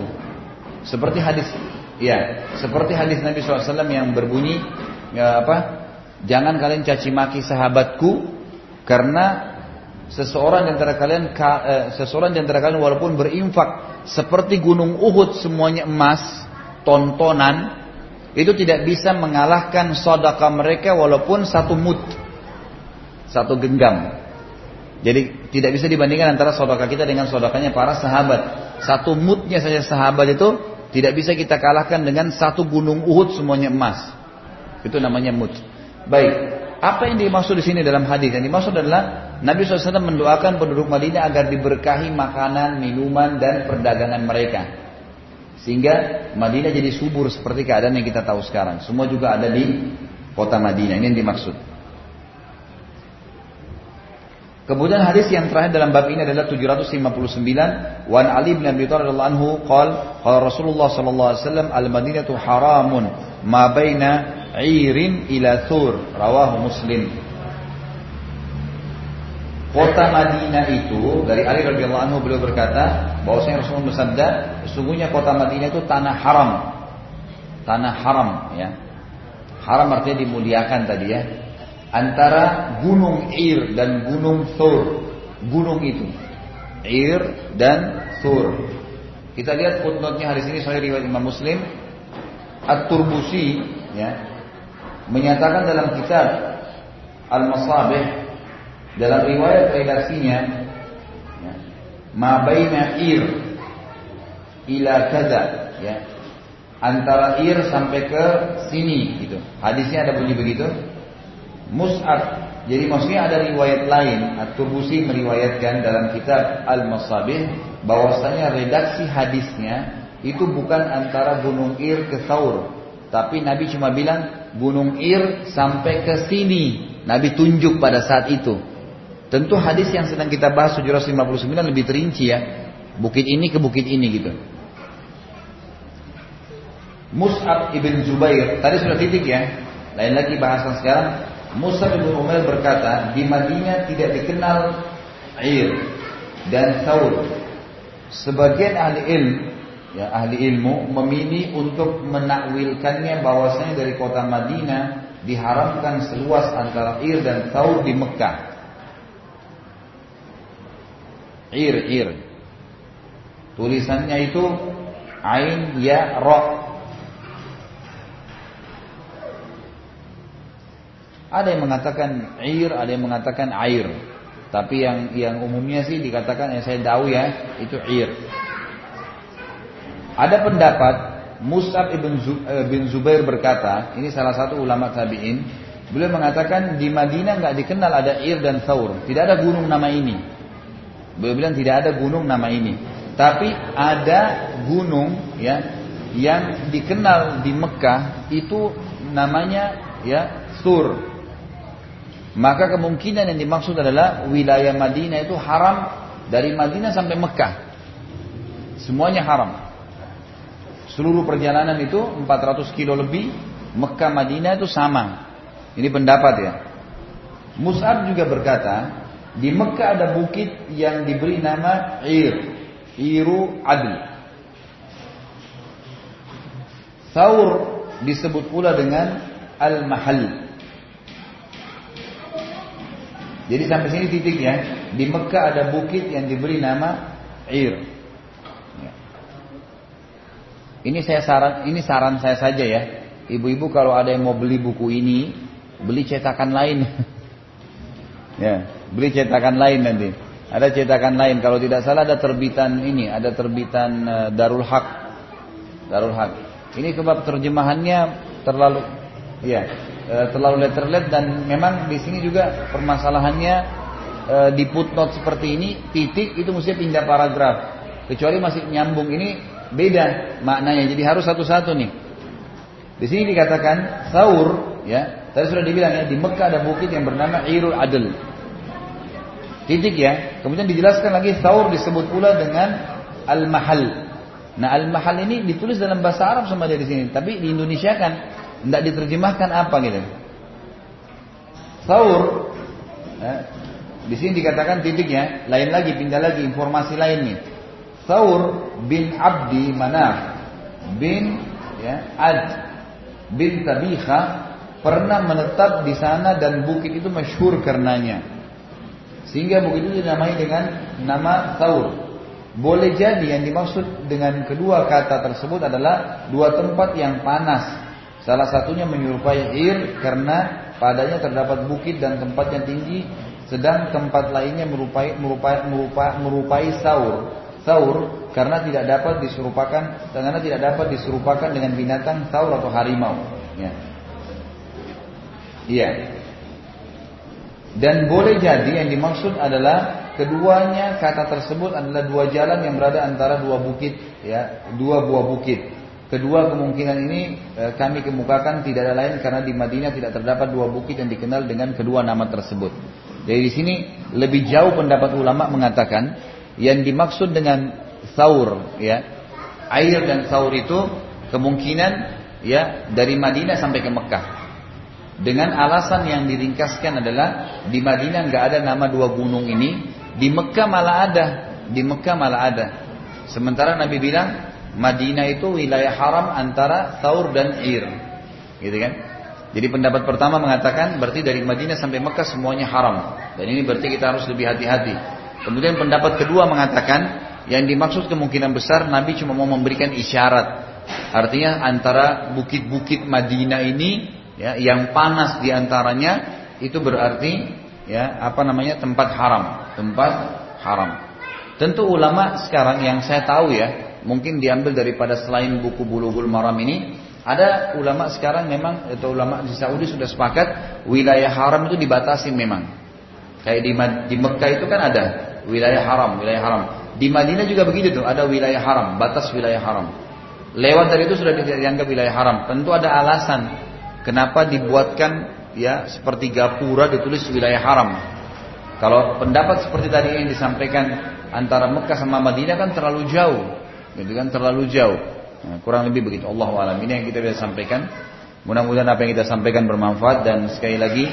A: seperti hadis ya seperti hadis Nabi SAW yang berbunyi ya apa? Jangan kalian caci maki sahabatku karena seseorang di antara kalian eh, seseorang di antara kalian walaupun berinfak seperti gunung Uhud semuanya emas tontonan itu tidak bisa mengalahkan sodaka mereka walaupun satu mut satu genggam. Jadi tidak bisa dibandingkan antara sodaka kita dengan sodakanya para sahabat. Satu mutnya saja sahabat itu tidak bisa kita kalahkan dengan satu gunung Uhud semuanya emas itu namanya mut baik apa yang dimaksud di sini dalam hadis? Yang dimaksud adalah Nabi SAW mendoakan penduduk Madinah agar diberkahi makanan, minuman, dan perdagangan mereka. Sehingga Madinah jadi subur seperti keadaan yang kita tahu sekarang. Semua juga ada di kota Madinah. Ini yang dimaksud. Kemudian hadis yang terakhir dalam bab ini adalah 759 Wan Ali bin Abi Thalib radhiyallahu anhu qala qala Rasulullah sallallahu alaihi wasallam al-Madinatu haramun ma baina irin ila thur rawahu muslim Kota Madinah itu dari Ali radhiyallahu anhu beliau berkata bahwasanya Rasulullah bersabda, sesungguhnya kota Madinah itu tanah haram. Tanah haram ya. Haram artinya dimuliakan tadi ya. Antara gunung Ir dan gunung Thur. Gunung itu. Ir dan Thur. Kita lihat footnote-nya hari ini sahih riwayat Imam Muslim. At-Turbusi ya menyatakan dalam kitab Al-Masabih dalam riwayat redaksinya ya, ma baina ir ila kaza ya antara ir sampai ke sini gitu hadisnya ada bunyi begitu Mus'ab jadi maksudnya ada riwayat lain At-Turbusi meriwayatkan dalam kitab Al-Masabih bahwasanya redaksi hadisnya itu bukan antara Gunung Ir ke Saur tapi Nabi cuma bilang Gunung Ir sampai ke sini Nabi tunjuk pada saat itu Tentu hadis yang sedang kita bahas 759 lebih terinci ya. Bukit ini ke bukit ini gitu. Mus'ab ibn Zubair, tadi sudah titik ya. Lain lagi bahasan sekarang. Mus'ab ibn Umair berkata, di Madinah tidak dikenal air dan taur. Sebagian ahli ilmu, ya ahli ilmu memilih untuk menakwilkannya bahwasanya dari kota Madinah diharamkan seluas antara ir dan taur di Mekah. Ir ir. Tulisannya itu ain ya ro. Ada yang mengatakan ir, ada yang mengatakan air. Tapi yang yang umumnya sih dikatakan yang saya tahu ya itu ir. Ada pendapat Mus'ab ibn, eh, Zubair berkata, ini salah satu ulama tabi'in, beliau mengatakan di Madinah nggak dikenal ada ir dan thaur, tidak ada gunung nama ini. Beliau bilang tidak ada gunung nama ini. Tapi ada gunung ya yang dikenal di Mekah itu namanya ya Sur. Maka kemungkinan yang dimaksud adalah wilayah Madinah itu haram dari Madinah sampai Mekah. Semuanya haram. Seluruh perjalanan itu 400 kilo lebih, Mekah Madinah itu sama. Ini pendapat ya. Mus'ab juga berkata, di Mekah ada bukit yang diberi nama Ir, Iru Adl. Saur disebut pula dengan Al-Mahal. Jadi sampai sini titiknya. Di Mekah ada bukit yang diberi nama Ir. Ya. Ini saya saran, ini saran saya saja ya. Ibu-ibu kalau ada yang mau beli buku ini, beli cetakan lain. ya, Beli cetakan lain nanti. Ada cetakan lain. Kalau tidak salah ada terbitan ini, ada terbitan uh, Darul Haq. Darul Haq. Ini kebab terjemahannya terlalu ya, uh, terlalu letterlet dan memang di sini juga permasalahannya uh, di footnote seperti ini titik itu mesti pindah paragraf. Kecuali masih nyambung ini beda maknanya. Jadi harus satu-satu nih. Di sini dikatakan saur ya. Tadi sudah dibilang ya di Mekah ada bukit yang bernama Irul Adl. Titik ya. Kemudian dijelaskan lagi saur disebut pula dengan al-mahal. Nah al-mahal ini ditulis dalam bahasa Arab sama dia di sini, tapi di Indonesia kan tidak diterjemahkan apa gitu. Saur, ya, di sini dikatakan titiknya, lain lagi pindah lagi informasi lain nih. Saur bin Abdi Manaf bin ya, Ad bin Tabiha pernah menetap di sana dan bukit itu masyhur karenanya. Sehingga bukit itu dinamai dengan nama Taur. Boleh jadi yang dimaksud dengan kedua kata tersebut adalah dua tempat yang panas. Salah satunya menyerupai Ir karena padanya terdapat bukit dan tempat yang tinggi, sedang tempat lainnya merupai merupai merupai, merupai saur. Saur karena tidak dapat diserupakan karena tidak dapat diserupakan dengan binatang saur atau harimau. Ya. Iya. Dan boleh jadi yang dimaksud adalah keduanya kata tersebut adalah dua jalan yang berada antara dua bukit, ya, dua buah bukit. Kedua kemungkinan ini e, kami kemukakan tidak ada lain karena di Madinah tidak terdapat dua bukit yang dikenal dengan kedua nama tersebut. Jadi di sini lebih jauh pendapat ulama mengatakan yang dimaksud dengan saur, ya, air dan saur itu kemungkinan ya dari Madinah sampai ke Mekah. Dengan alasan yang diringkaskan adalah di Madinah nggak ada nama dua gunung ini, di Mekah malah ada, di Mekah malah ada. Sementara Nabi bilang Madinah itu wilayah haram antara Taur dan Ir, gitu kan? Jadi pendapat pertama mengatakan berarti dari Madinah sampai Mekah semuanya haram. Dan ini berarti kita harus lebih hati-hati. Kemudian pendapat kedua mengatakan yang dimaksud kemungkinan besar Nabi cuma mau memberikan isyarat. Artinya antara bukit-bukit Madinah ini ya yang panas di antaranya itu berarti ya apa namanya tempat haram tempat haram tentu ulama sekarang yang saya tahu ya mungkin diambil daripada selain buku bulughul maram ini ada ulama sekarang memang atau ulama di Saudi sudah sepakat wilayah haram itu dibatasi memang. Kayak di, di Mekah itu kan ada wilayah haram wilayah haram. Di Madinah juga begitu tuh ada wilayah haram batas wilayah haram. Lewat dari itu sudah dianggap wilayah haram. Tentu ada alasan Kenapa dibuatkan ya seperti gapura ditulis wilayah haram? Kalau pendapat seperti tadi yang disampaikan antara Mekah sama Madinah kan terlalu jauh, gitu kan terlalu jauh. Nah, kurang lebih begitu. Allah alam ini yang kita bisa sampaikan. Mudah-mudahan apa yang kita sampaikan bermanfaat dan sekali lagi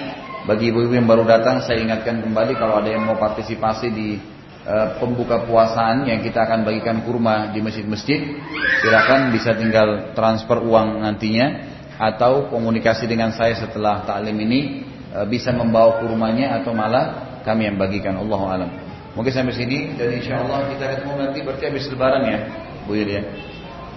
A: bagi ibu-ibu yang baru datang saya ingatkan kembali kalau ada yang mau partisipasi di uh, pembuka puasaan yang kita akan bagikan kurma di masjid-masjid silakan bisa tinggal transfer uang nantinya atau komunikasi dengan saya setelah taklim ini e, bisa membawa kurmanya atau malah kami yang bagikan Allah alam. Mungkin sampai sini dan insya Allah kita ketemu nanti berarti habis lebaran ya, Bu ya.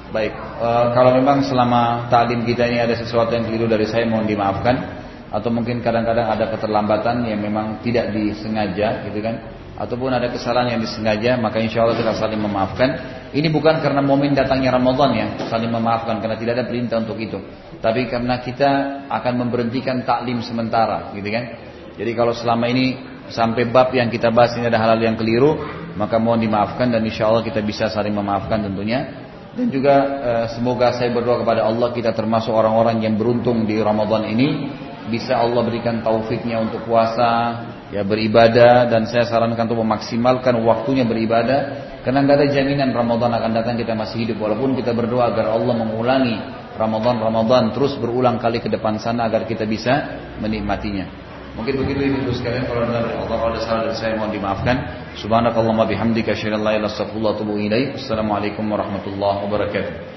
A: Baik, e, kalau memang selama taklim kita ini ada sesuatu yang keliru dari saya mohon dimaafkan. Atau mungkin kadang-kadang ada keterlambatan yang memang tidak disengaja gitu kan. Ataupun ada kesalahan yang disengaja maka insya Allah kita saling memaafkan. Ini bukan karena momen datangnya Ramadan ya. Saling memaafkan karena tidak ada perintah untuk itu. Tapi karena kita akan memberhentikan taklim sementara, gitu kan? Jadi kalau selama ini sampai bab yang kita bahas ini ada hal-hal yang keliru, maka mohon dimaafkan dan insya Allah kita bisa saling memaafkan tentunya. Dan juga eh, semoga saya berdoa kepada Allah kita termasuk orang-orang yang beruntung di Ramadan ini bisa Allah berikan taufiknya untuk puasa, ya beribadah dan saya sarankan untuk memaksimalkan waktunya beribadah karena nggak ada jaminan Ramadan akan datang kita masih hidup walaupun kita berdoa agar Allah mengulangi Ramadan-Ramadan terus berulang kali ke depan sana agar kita bisa menikmatinya. Mungkin begitu ibu sekalian kalau benar Allah kalau ada salah dari saya mohon dimaafkan. Subhanakallahumma bihamdika asyhadu an la ilaha illa anta astaghfiruka wa atubu ilaik. Assalamualaikum warahmatullahi wabarakatuh.